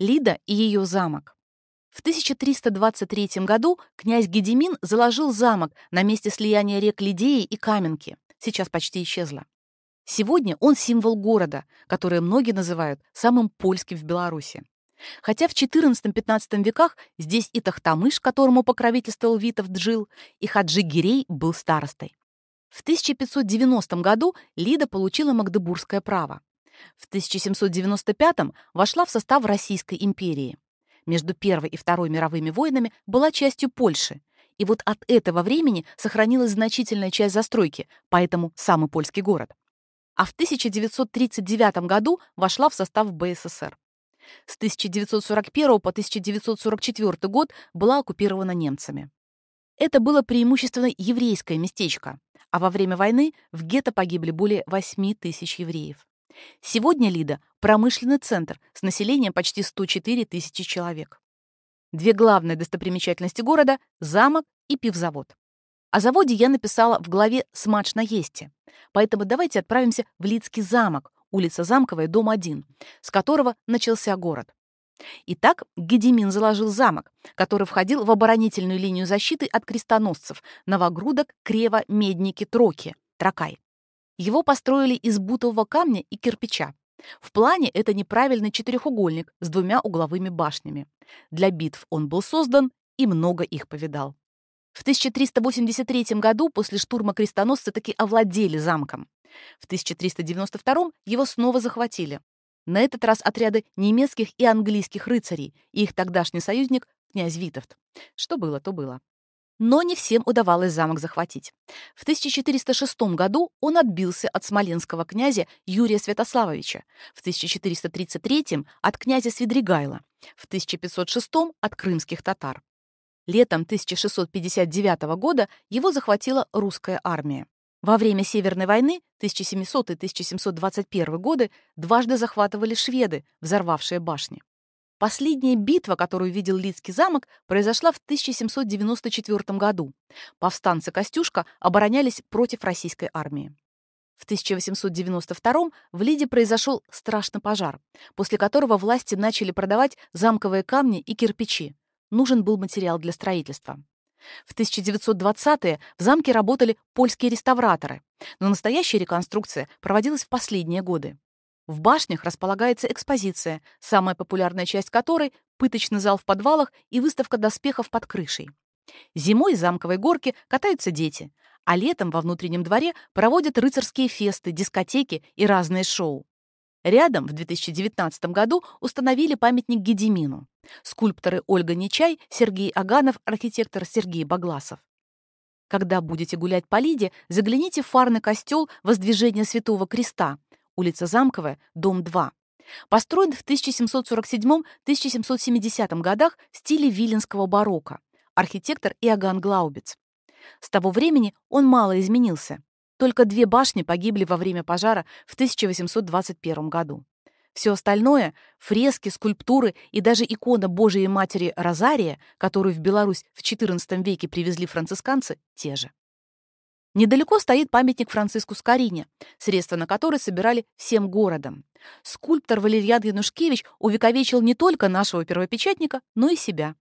Лида и ее замок. В 1323 году князь Гедемин заложил замок на месте слияния рек Лидеи и Каменки. Сейчас почти исчезла. Сегодня он символ города, который многие называют самым польским в Беларуси. Хотя в XIV-XV веках здесь и Тахтамыш, которому покровительствовал Витов Джил, и Хаджи Гирей был старостой. В 1590 году Лида получила магдебургское право. В 1795 вошла в состав Российской империи. Между Первой и Второй мировыми войнами была частью Польши, и вот от этого времени сохранилась значительная часть застройки, поэтому самый польский город. А в 1939 году вошла в состав БССР. С 1941 по 1944 год была оккупирована немцами. Это было преимущественно еврейское местечко, а во время войны в гетто погибли более 8 тысяч евреев. Сегодня Лида – промышленный центр с населением почти 104 тысячи человек. Две главные достопримечательности города – замок и пивзавод. О заводе я написала в главе «Смач на Есте», поэтому давайте отправимся в Лидский замок, улица Замковая, дом 1, с которого начался город. Итак, Гедемин заложил замок, который входил в оборонительную линию защиты от крестоносцев Новогрудок, Крева, Медники, Троки, Тракай. Его построили из бутового камня и кирпича. В плане это неправильный четырехугольник с двумя угловыми башнями. Для битв он был создан и много их повидал. В 1383 году после штурма крестоносцы таки овладели замком. В 1392 его снова захватили. На этот раз отряды немецких и английских рыцарей и их тогдашний союзник князь Витовт. Что было, то было. Но не всем удавалось замок захватить. В 1406 году он отбился от смоленского князя Юрия Святославовича, в 1433 от князя Свидригайла, в 1506 от крымских татар. Летом 1659 года его захватила русская армия. Во время Северной войны 1700-1721 годы дважды захватывали шведы, взорвавшие башни. Последняя битва, которую видел Лидский замок, произошла в 1794 году. Повстанцы Костюшка оборонялись против российской армии. В 1892 в Лиде произошел страшный пожар, после которого власти начали продавать замковые камни и кирпичи. Нужен был материал для строительства. В 1920-е в замке работали польские реставраторы, но настоящая реконструкция проводилась в последние годы. В башнях располагается экспозиция, самая популярная часть которой — пыточный зал в подвалах и выставка доспехов под крышей. Зимой в замковой горке катаются дети, а летом во внутреннем дворе проводят рыцарские фесты, дискотеки и разные шоу. Рядом в 2019 году установили памятник Гедемину. Скульпторы Ольга Нечай, Сергей Аганов, архитектор Сергей Багласов. Когда будете гулять по Лиде, загляните в фарный костел Воздвижения Святого Креста, улица Замковая, дом 2. Построен в 1747-1770 годах в стиле виленского барокко. Архитектор Иоганн Глаубиц. С того времени он мало изменился. Только две башни погибли во время пожара в 1821 году. Все остальное — фрески, скульптуры и даже икона Божией Матери Розария, которую в Беларусь в XIV веке привезли францисканцы, те же. Недалеко стоит памятник Франциску Скорине, средства на который собирали всем городом. Скульптор Валерьян Янушкевич увековечил не только нашего первопечатника, но и себя.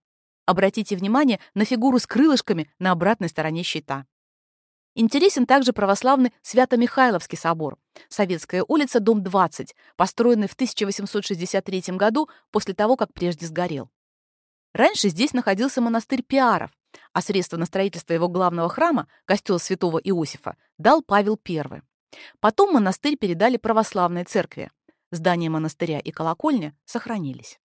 Обратите внимание на фигуру с крылышками на обратной стороне щита. Интересен также православный Свято-Михайловский собор, Советская улица, дом 20, построенный в 1863 году после того, как прежде сгорел. Раньше здесь находился монастырь Пиаров, а средства на строительство его главного храма, костел святого Иосифа, дал Павел I. Потом монастырь передали православной церкви. Здание монастыря и колокольня сохранились.